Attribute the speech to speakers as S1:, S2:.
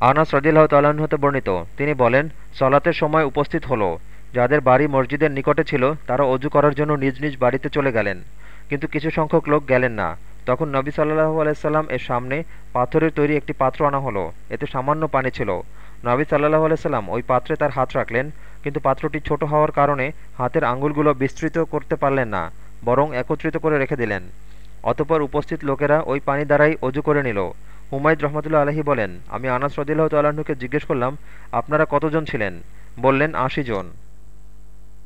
S1: আনাস রদিল্লাহ তাল্লাহ্ন হতে বর্ণিত। তিনি বলেন, সলাতের সময় উপস্থিত হলো। যাদের বাড়ি মসজিদের নিকটে ছিল, তারা অজু করার জন্য নিজ নিজ বাড়িতে চলে গেলেন। কিন্তু কিছু সংখ্যক লোক গেলেন না। তখন নবী সাল্লাহু আলাইসাল্লাম এর সামনে পাথরের তৈরি একটি পাত্র আনা হলো। এতে সামান্য পানি ছিল। নবী সাল্লাহু আলাইসাল্লাম ওই পাত্রে তার হাত রাখলেন, কিন্তু পাত্রটি ছোট হওয়ার কারণে হাতের আঙ্গুলগুলো বিস্তৃত করতে পারলেন না, বরং একত্রিত করে রেখে দিলেন। অতপর উপস্থিত লোকেরা ওই পানি দ্বারাই অজু করে নিল। হুমায়দ রহমতুল্লা আলহি বলেন, আমি আনাস রদিল্লাহ আল্লাহকে জিজ্ঞেস করলাম, আপনারা কতজন ছিলেন? বললেন, আশি জন।